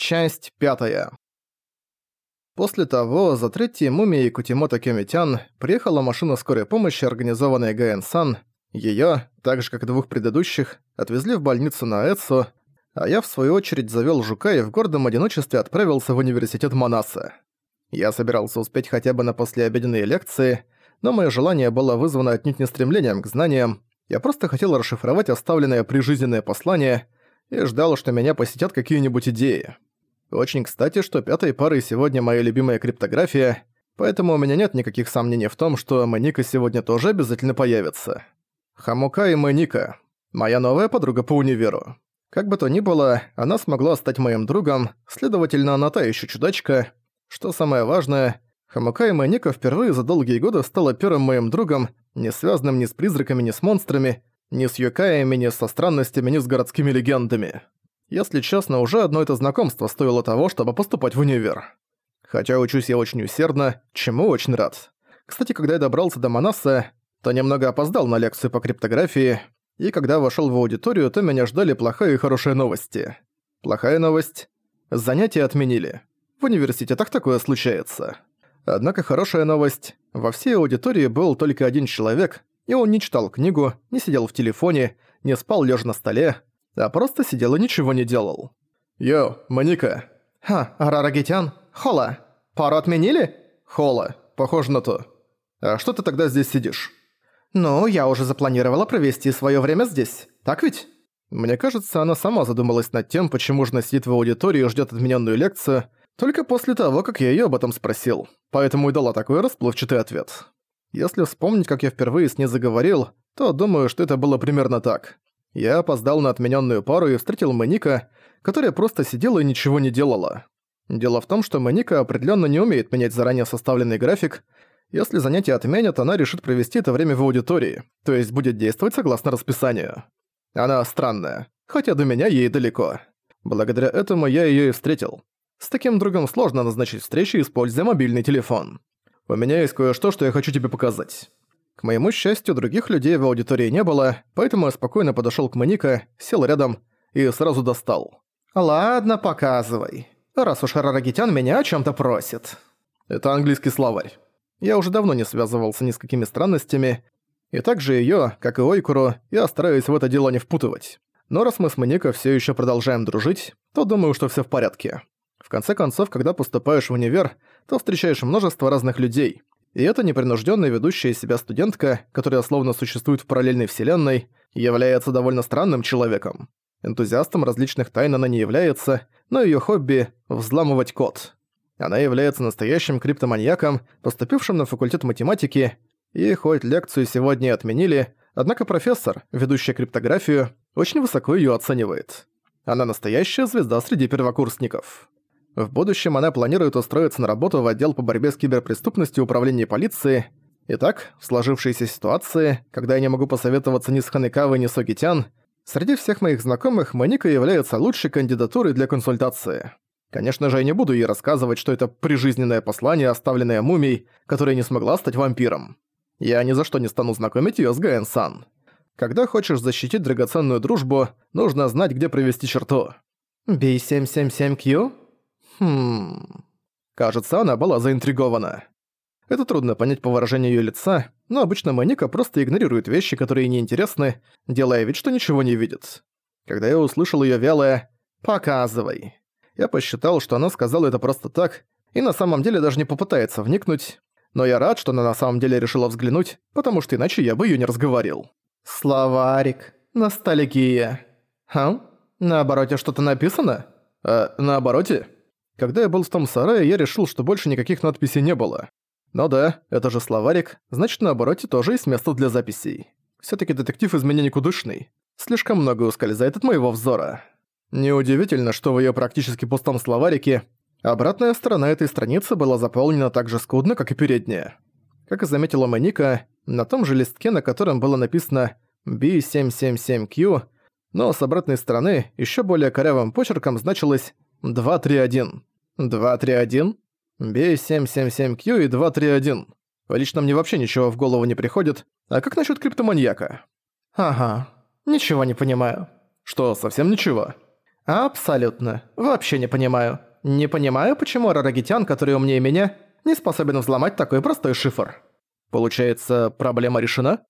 Часть пятая. После того, за третьей мумией Кутимото Кёмитян приехала машина скорой помощи, организованная Гаэн-сан. Её, так же как и двух предыдущих, отвезли в больницу на Эцу, а я в свою очередь завёл жука и в гордом одиночестве отправился в университет Манаса. Я собирался успеть хотя бы на послеобеденные лекции, но мое желание было вызвано отнюдь не стремлением к знаниям, я просто хотел расшифровать оставленное прижизненное послание — и ждал, что меня посетят какие-нибудь идеи. Очень кстати, что пятой парой сегодня моя любимая криптография, поэтому у меня нет никаких сомнений в том, что Маника сегодня тоже обязательно появится. Хамука и Маника. Моя новая подруга по универу. Как бы то ни было, она смогла стать моим другом, следовательно, она та ещё чудачка. Что самое важное, Хамука и Маника впервые за долгие годы стала первым моим другом, не связанным ни с призраками, ни с монстрами, ни с юкаями, ни со странностями, ни с городскими легендами. Если честно, уже одно это знакомство стоило того, чтобы поступать в универ. Хотя учусь я очень усердно, чему очень рад. Кстати, когда я добрался до Манаса, то немного опоздал на лекцию по криптографии, и когда вошел в аудиторию, то меня ждали плохая и хорошая новости. Плохая новость – занятия отменили. В университетах такое случается. Однако хорошая новость – во всей аудитории был только один человек, и он не читал книгу, не сидел в телефоне, не спал лежа на столе, а просто сидел и ничего не делал. «Йо, Маника!» «Ха, Рарагитян? Хола! Пару отменили?» «Хола, похоже на то. А что ты тогда здесь сидишь?» «Ну, я уже запланировала провести свое время здесь, так ведь?» Мне кажется, она сама задумалась над тем, почему же сидит в аудитории и ждёт отмененную лекцию, только после того, как я её об этом спросил, поэтому и дала такой расплывчатый ответ. Если вспомнить, как я впервые с ней заговорил, то думаю, что это было примерно так. Я опоздал на отмененную пару и встретил Маника, которая просто сидела и ничего не делала. Дело в том, что Маника определенно не умеет менять заранее составленный график. Если занятие отменят, она решит провести это время в аудитории, то есть будет действовать согласно расписанию. Она странная, хотя до меня ей далеко. Благодаря этому я её и встретил. С таким другом сложно назначить встречу, используя мобильный телефон. У меня есть кое-что, что я хочу тебе показать». К моему счастью, других людей в аудитории не было, поэтому я спокойно подошёл к Маника, сел рядом и сразу достал. «Ладно, показывай. Раз уж Рарагитян меня о чём-то просит». Это английский словарь. Я уже давно не связывался ни с какими странностями, и также её, как и Ойкуру, я стараюсь в это дело не впутывать. Но раз мы с Маника всё ещё продолжаем дружить, то думаю, что всё в порядке. В конце концов, когда поступаешь в универ, то встречаешь множество разных людей. И эта непринужденная ведущая себя студентка, которая словно существует в параллельной вселенной, является довольно странным человеком. Энтузиастом различных тайн она не является, но ее хобби – взламывать код. Она является настоящим криптоманьяком, поступившим на факультет математики, и хоть лекцию сегодня отменили, однако профессор, ведущий криптографию, очень высоко ее оценивает. Она настоящая звезда среди первокурсников. В будущем она планирует устроиться на работу в отдел по борьбе с киберпреступностью управления полиции. Итак, в сложившейся ситуации, когда я не могу посоветоваться ни с Ханекавой, ни с Окитян, среди всех моих знакомых Маника является лучшей кандидатурой для консультации. Конечно же, я не буду ей рассказывать, что это прижизненное послание, оставленное мумией, которая не смогла стать вампиром. Я ни за что не стану знакомить её с Гаэн-сан. Когда хочешь защитить драгоценную дружбу, нужно знать, где провести черту. «Би-777Q?» Хм... Кажется, она была заинтригована. Это трудно понять по выражению её лица, но обычно Маника просто игнорирует вещи, которые неинтересны, делая вид, что ничего не видит. Когда я услышал её вялое «показывай», я посчитал, что она сказала это просто так, и на самом деле даже не попытается вникнуть, но я рад, что она на самом деле решила взглянуть, потому что иначе я бы её не разговорил. «Словарик. Ностальгия. Хм? На обороте что-то написано?» «А, на обороте?» Когда я был в том сарае, я решил, что больше никаких надписей не было. Но да, это же словарик, значит на обороте тоже есть место для записей. Всё-таки детектив из меня никудышный. Слишком много ускользает от моего взора. Неудивительно, что в её практически пустом словарике обратная сторона этой страницы была заполнена так же скудно, как и передняя. Как и заметила Маника, на том же листке, на котором было написано B777Q, но с обратной стороны ещё более корявым почерком значилось 231. 231? B777Q и 231. Лично мне вообще ничего в голову не приходит. А как насчет криптоманьяка? Ага. Ничего не понимаю. Что, совсем ничего? Абсолютно. Вообще не понимаю. Не понимаю, почему Рарагитян, который умнее меня, не способен взломать такой простой шифр. Получается, проблема решена?